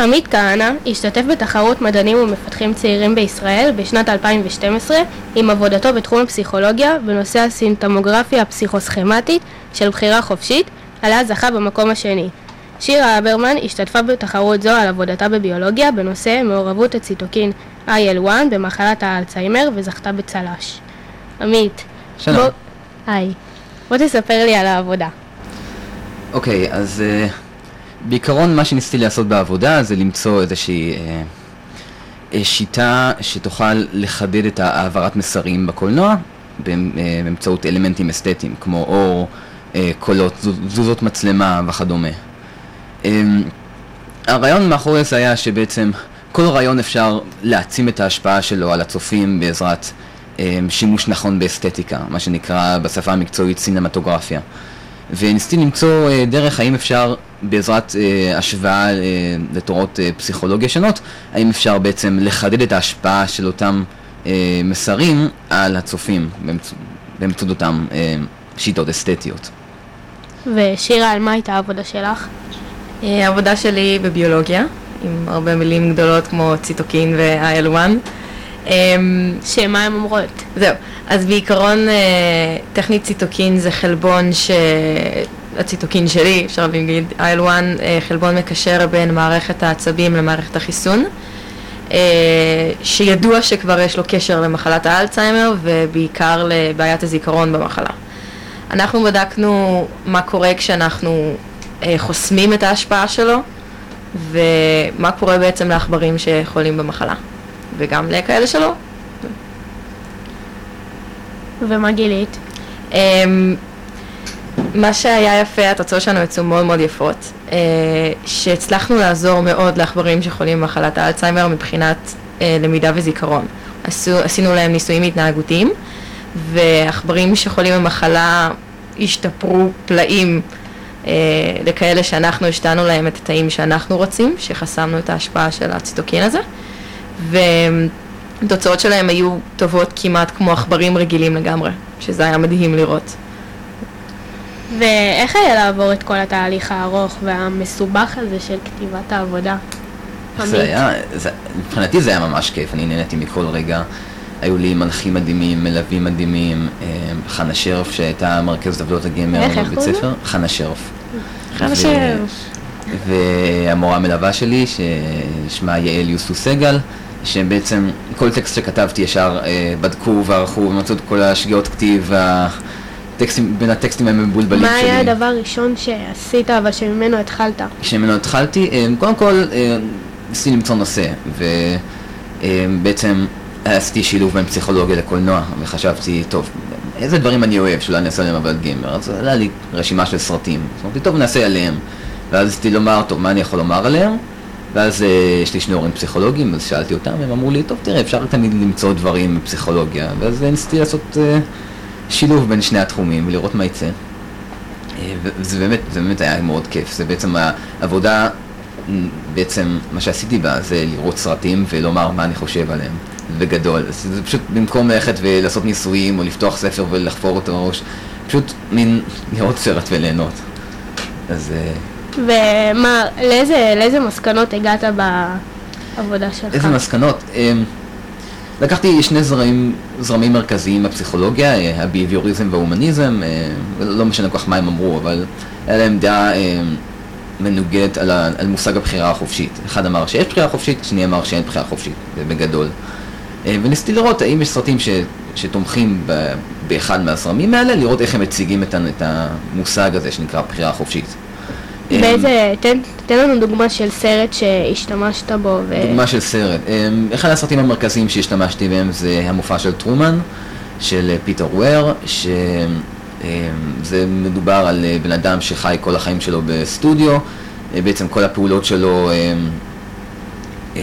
עמית כהנא השתתף בתחרות מדענים ומפתחים צעירים בישראל בשנת 2012 עם עבודתו בתחום הפסיכולוגיה בנושא הסינטמוגרפיה הפסיכוסכמטית של בחירה חופשית, עליה זכה במקום השני. שירה אברמן השתתפה בתחרות זו על עבודתה בביולוגיה בנושא מעורבות הציטוקין IL-1 במחלת האלצהיימר וזכתה בצל"ש. עמית, שלום. בוא... היי. בוא תספר לי על העבודה. אוקיי, אז uh, בעיקרון מה שניסיתי לעשות בעבודה זה למצוא איזושהי uh, שיטה שתוכל לחדד את העברת מסרים בקולנוע אה, באמצעות אלמנטים אסתטיים כמו אור, uh, קולות, זו- תזוזות מצלמה וכדומה. Um, הרעיון מאחורי זה היה שבעצם כל רעיון אפשר להעצים את ההשפעה שלו על הצופים בעזרת um, שימוש נכון באסתטיקה, מה שנקרא בשפה המקצועית סינמטוגרפיה. וניסיתי למצוא uh, דרך האם אפשר בעזרת uh, השוואה uh, לתורות פסיכולוגיה שונות, האם אפשר בעצם לחדד את ההשפעה של אותם מסרים על הצופים באמצ... באמצעות אותם שיטות אסתטיות. ושירה, על מה הייתה העבודה שלך? אה, העבודה שלי בביולוגיה, עם הרבה מילים גדולות כמו ציטוקין ו-IL-1. אמ, שמה הן אומרות? זהו, אז בעיקרון אה, טכנית ציטוקין זה חלבון ש... הציטוקין שלי, אפשר להגיד IL-1, אה, חלבון מקשר בין מערכת העצבים למערכת החיסון, אה, שידוע שכבר יש לו קשר למחלת האלצהיימר ובעיקר לבעיית הזיכרון במחלה. אנחנו בדקנו מה קורה כשאנחנו חוסמים את ההשפעה שלו ומה קורה בעצם לעכברים שחולים במחלה וגם לכאלה שלא, ומה גילית? אמ, מה שהיה יפה, התוצאות שלנו יצאו מאוד מאוד יפות, אה, שהצלחנו לעזור מאוד לעכברים שחולים במחלת האלצהיימר מבחינת אה, למידה וזיכרון. עשו, עשינו להם ניסויים התנהגותיים, ועכברים שחולים במחלה השתפרו פלאים אה, לכאלה שאנחנו השתנו להם את התאים שאנחנו רוצים, שחסמנו את ההשפעה של הציטוקין הזה, והתוצאות שלהם היו טובות כמעט כמו עכברים רגילים לגמרי, שזה היה מדהים לראות. ואיך היה לעבור את כל התהליך הארוך והמסובך הזה של כתיבת העבודה? זה. היה, זה, מבחינתי זה היה ממש כיף, אני נהניתי מכל רגע. היו לי מנחים מדהימים, מלווים מדהימים, אה, חנה שרף שהייתה מרכז דבלות הגמר בבית ספר, חנה שרף. חנה שרף. והמורה המלווה שלי, ששמה יעל יוסו סגל, שבעצם כל טקסט שכתבתי ישר אה, בדקו וערכו ומצאו את כל השגיאות כתיב, והטקסטים, בין הטקסטים המבולבלים מה שלי. היה הדבר הראשון שעשית אבל שממנו התחלת? כשממנו התחלתי, אה, קודם כל אה, ניסיתי למצוא נושא, ובעצם עשיתי שילוב בין פסיכולוגיה לקולנוע, וחשבתי, טוב, איזה דברים אני אוהב שאולי נעשה עליהם עבודת גיימר, אז עלה לי רשימה של סרטים, אז אמרתי, טוב, נעשה עליהם, ואז ניסיתי לומר, טוב, מה אני יכול לומר עליהם? ואז אה, יש לי שני הורים פסיכולוגים, אז שאלתי אותם, הם אמרו לי, טוב, תראה, אפשר תמיד למצוא דברים בפסיכולוגיה, ואז ניסיתי לעשות אה, שילוב בין שני התחומים ולראות מה יצא. אה, וזה באמת, זה באמת היה מאוד כיף, זה בעצם העבודה, בעצם מה שעשיתי בה זה לראות סרטים ולומר מה אני חושב עליהם, בגדול, זה פשוט במקום ללכת ולעשות ניסויים או לפתוח ספר ולחפור אותו בראש, פשוט מין לראות סרט וליהנות. אז ומה, לאיזה, לאיזה מסקנות הגעת בעבודה שלך? איזה מסקנות? אמ, לקחתי שני זרמים, זרמים מרכזיים בפסיכולוגיה, אה, הביביוריזם וההומניזם, אה, לא משנה כל כך מה הם אמרו, אבל היה להם דעה אה, מנוגדת על, על מושג הבחירה החופשית. אחד אמר שיש בחירה חופשית, השני אמר שאין בחירה חופשית, בגדול. וניסיתי לראות האם יש סרטים ש, שתומכים באחד מהזרמים האלה, לראות איך הם מציגים את, את המושג הזה שנקרא בחירה חופשית. אמ, באיזה, תן, תן לנו דוגמה של סרט שהשתמשת בו. ו... דוגמה של סרט. אמ, אחד הסרטים המרכזיים שהשתמשתי בהם זה המופע של טרומן, של אה, פיטר וויר, שזה מדובר על אה, בן אדם שחי כל החיים שלו בסטודיו, אה, בעצם כל הפעולות שלו, אמ, אמ,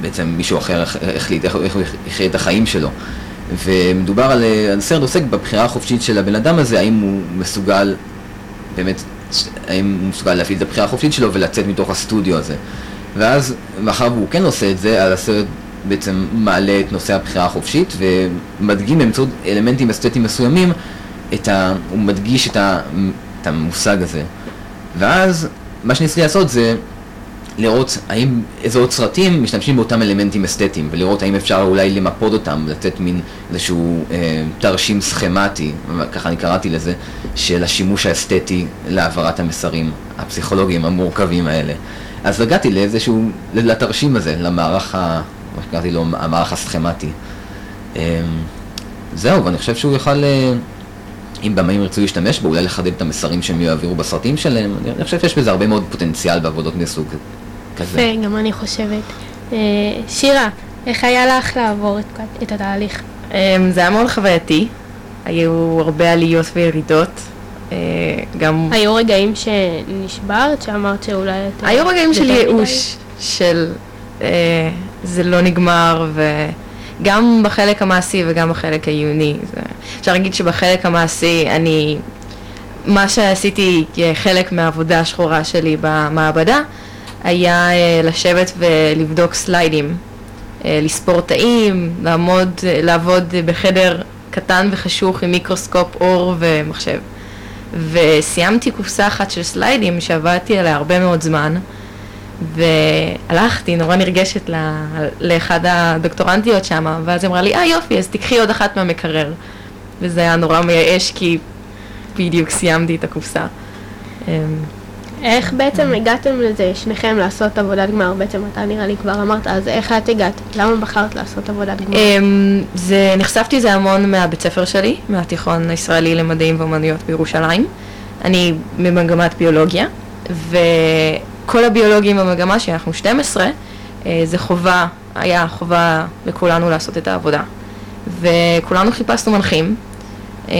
בעצם מישהו אחר הח- החליט איך הוא יחיה את החיים שלו. ומדובר על, אה, על סרט עוסק בבחירה החופשית של הבן אדם הזה, האם הוא מסוגל באמת, האם הוא מסוגל להפעיל את הבחירה החופשית שלו ולצאת מתוך הסטודיו הזה. ואז, מאחר והוא כן עושה את זה, אז הסרט בעצם מעלה את נושא הבחירה החופשית ומדגים באמצעות אלמנטים אסתטיים מסוימים, את ה... הוא מדגיש את, ה... את המושג הזה. ואז, מה שניסיתי לעשות זה לראות האם, איזה עוד סרטים משתמשים באותם אלמנטים אסתטיים, ולראות האם אפשר אולי למפות אותם, לתת מין איזשהו אה, תרשים סכמטי, ככה אני קראתי לזה, של השימוש האסתטי להעברת המסרים הפסיכולוגיים המורכבים האלה. אז הגעתי לאיזשהו, לתרשים הזה, למערך, ה, מה שקראתי לו, המערך הסכמטי. אה, זהו, ואני חושב שהוא יוכל... אה, אם במאים ירצו להשתמש בו, אולי לחדד את המסרים שהם יעבירו בסרטים שלהם, אני חושב שיש בזה הרבה מאוד פוטנציאל בעבודות מסוג כזה. יפה, גם אני חושבת. אה, שירה, איך היה לך לעבור את, את התהליך? אמ, זה היה מאוד חווייתי, היו הרבה עליות וירידות. אה, גם... היו רגעים שנשברת, שאמרת שאולי את... היו רגעים של ייאוש, של אה, זה לא נגמר, וגם בחלק המעשי וגם בחלק העיוני. אפשר להגיד שבחלק המעשי אני, מה שעשיתי כחלק מהעבודה השחורה שלי במעבדה, היה אה, לשבת ולבדוק סליידים, אה, לספור תאים, לעמוד, אה, לעבוד בחדר קטן וחשוך עם מיקרוסקופ אור ומחשב. וסיימתי קופסה אחת של סליידים שעבדתי עליה הרבה מאוד זמן, והלכתי נורא נרגשת לאחד הדוקטורנטיות שם, ואז היא אמרה לי, אה יופי, אז תיקחי עוד אחת מהמקרר. וזה היה נורא מייאש כי בדיוק סיימתי את הקופסה. איך בעצם הגעתם לזה, שניכם, לעשות עבודת גמר? בעצם אתה נראה לי כבר אמרת, אז איך את הגעת? למה בחרת לעשות עבודת גמר? אמ, זה, נחשפתי לזה המון מהבית ספר שלי, מהתיכון הישראלי למדעים ואומנויות בירושלים. אני ממגמת ביולוגיה, וכל הביולוגים במגמה שאנחנו 12, אה, זה חובה, היה חובה לכולנו לעשות את העבודה. וכולנו חיפשנו מנחים, אמ,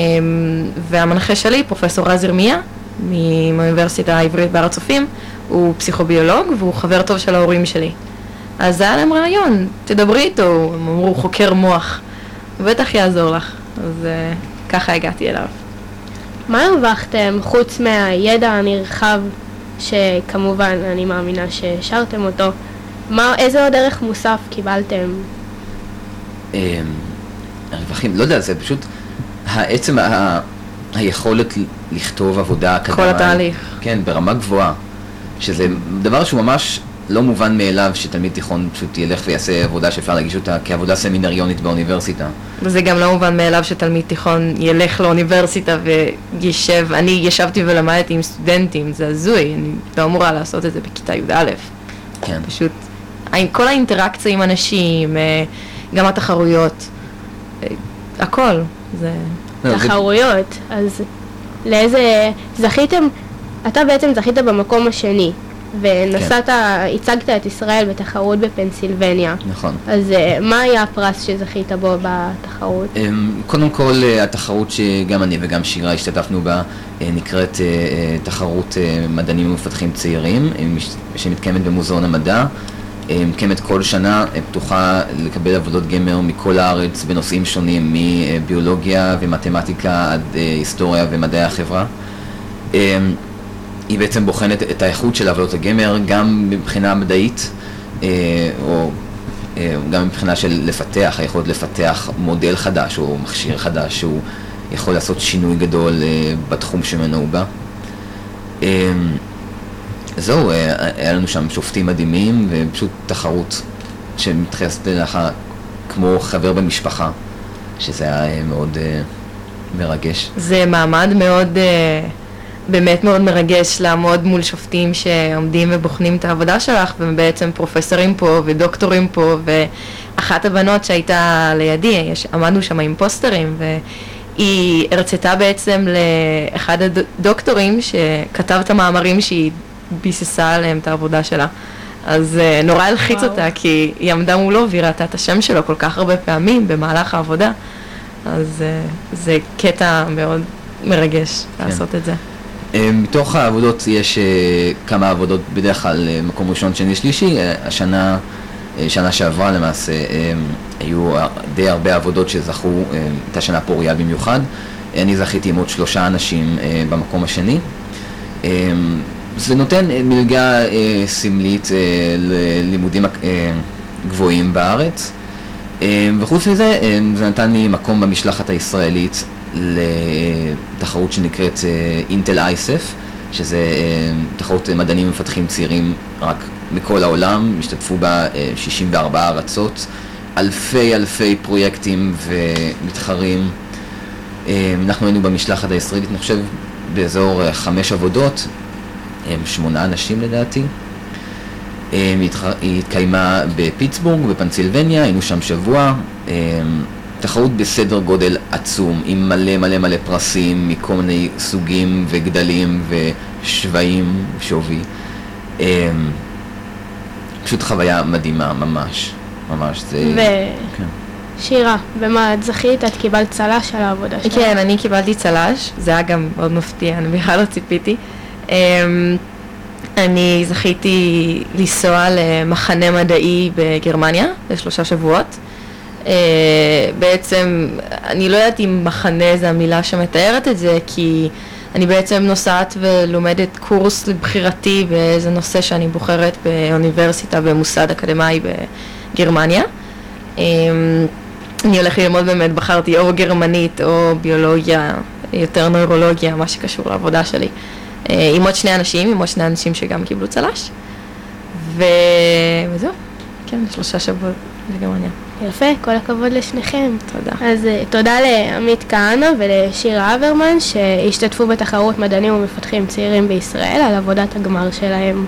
והמנחה שלי, פרופסור רז ירמיה, מהאוניברסיטה העברית בהר הצופים, הוא פסיכוביולוג והוא חבר טוב של ההורים שלי. אז היה להם רעיון, תדברי איתו, הם אמרו, חוקר מוח, בטח יעזור לך. אז uh, ככה הגעתי אליו. מה הרווחתם חוץ מהידע הנרחב, שכמובן אני מאמינה שהשארתם אותו, מה, איזה עוד ערך מוסף קיבלתם? אמ, הרווחים, לא יודע, זה פשוט העצם. היכולת לכתוב עבודה אקדמית. כל התהליך. כן, ברמה גבוהה. שזה דבר שהוא ממש לא מובן מאליו שתלמיד תיכון פשוט ילך ויעשה עבודה שאפשר להגיש אותה כעבודה סמינריונית באוניברסיטה. וזה גם לא מובן מאליו שתלמיד תיכון ילך לאוניברסיטה וישב, אני ישבתי ולמדתי עם סטודנטים, זה הזוי, אני לא אמורה לעשות את זה בכיתה י"א. כן. פשוט, כל האינטראקציה עם אנשים, אה, גם התחרויות, אה, הכל, זה... לא, תחרויות, אז לאיזה... זכיתם, אתה בעצם זכית במקום השני, ונסעת, כן. הצגת את ישראל בתחרות בפנסילבניה. נכון. אז אה, מה היה הפרס שזכית בו בתחרות? אמ, קודם כל, אה, התחרות שגם אני וגם שירה השתתפנו בה נקראת תחרות מדענים ומפתחים צעירים, שמתקיימת במוזיאון המדע. מקיימת כל שנה, אה, פתוחה לקבל עבודות גמר מכל הארץ בנושאים שונים, מביולוגיה ומתמטיקה עד אה, היסטוריה ומדעי החברה. היא בעצם בוחנת את האיכות של עבודות הגמר גם מבחינה מדעית, אה, או גם מבחינה של לפתח, היכולת לפתח מודל חדש או מכשיר חדש שהוא יכול לעשות שינוי גדול בתחום בא. זהו, אה, היה לנו שם שופטים מדהימים, ופשוט תחרות שמתייחסת אליך כמו חבר במשפחה, שזה היה אה, מאוד uh, מרגש. זה מעמד מאוד, באמת מאוד מרגש לעמוד מול שופטים שעומדים ובוחנים את העבודה שלך, ובעצם פרופסורים פה ודוקטורים פה, ואחת הבנות שהייתה לידי, עמדנו שם עם פוסטרים, והיא הרצתה בעצם לאחד הדוקטורים שכתב את המאמרים שהיא ביססה עליהם את העבודה שלה. אז uh, נורא הלחיץ אותה, כי היא עמדה מולו והיא ראתה את השם שלו כל כך הרבה פעמים במהלך העבודה. אז uh, זה קטע מאוד מרגש כן. לעשות את זה. Uh, מתוך העבודות יש uh, כמה עבודות, בדרך כלל uh, מקום ראשון, שני, שלישי. Uh, השנה, uh, שנה שעברה למעשה, uh, היו די הרבה עבודות שזכו, uh, הייתה שנה פוריה במיוחד. אני זכיתי עם עוד שלושה אנשים uh, במקום השני. זה נותן אה, מלגה אה, סמלית אה, ללימודים אה, גבוהים בארץ, אה, וחוץ מזה אה, זה נתן לי מקום במשלחת הישראלית לתחרות שנקראת אה, אינטל אייסף, שזה אה, תחרות מדענים ומפתחים צעירים רק מכל העולם, השתתפו בה 64 ארצות, אלפי אלפי פרויקטים ומתחרים. אנחנו היינו במשלחת הישראלית, אני חושב, באזור חמש עבודות, שמונה אנשים לדעתי. היא התקיימה בפיטסבורג, בפנסילבניה, היינו שם שבוע. תחרות בסדר גודל עצום, עם מלא מלא מלא פרסים מכל מיני סוגים וגדלים ושבעים, שווי. פשוט חוויה מדהימה, ממש, ממש. זה... ו... כן. שירה, ומה, את זכית, את קיבלת צל"ש על העבודה שלך? כן, אני קיבלתי צל"ש, זה היה גם מאוד מפתיע, אני בכלל לא ציפיתי. אני זכיתי לנסוע למחנה מדעי בגרמניה לשלושה שבועות. Uh, בעצם, אני לא יודעת אם מחנה זה המילה שמתארת את זה, כי אני בעצם נוסעת ולומדת קורס לבחירתי באיזה נושא שאני בוחרת באוניברסיטה במוסד אקדמאי בגרמניה. Um, אני הולכת ללמוד באמת, בחרתי או גרמנית או ביולוגיה, יותר נוירולוגיה, מה שקשור לעבודה שלי. אה, עם עוד שני אנשים, עם עוד שני אנשים שגם קיבלו צל"ש. ו... וזהו, כן, שלושה שבועות בגרמניה. יפה, כל הכבוד לשניכם. תודה. אז uh, תודה לעמית כהנא ולשירה אברמן שהשתתפו בתחרות מדענים ומפתחים צעירים בישראל על עבודת הגמר שלהם.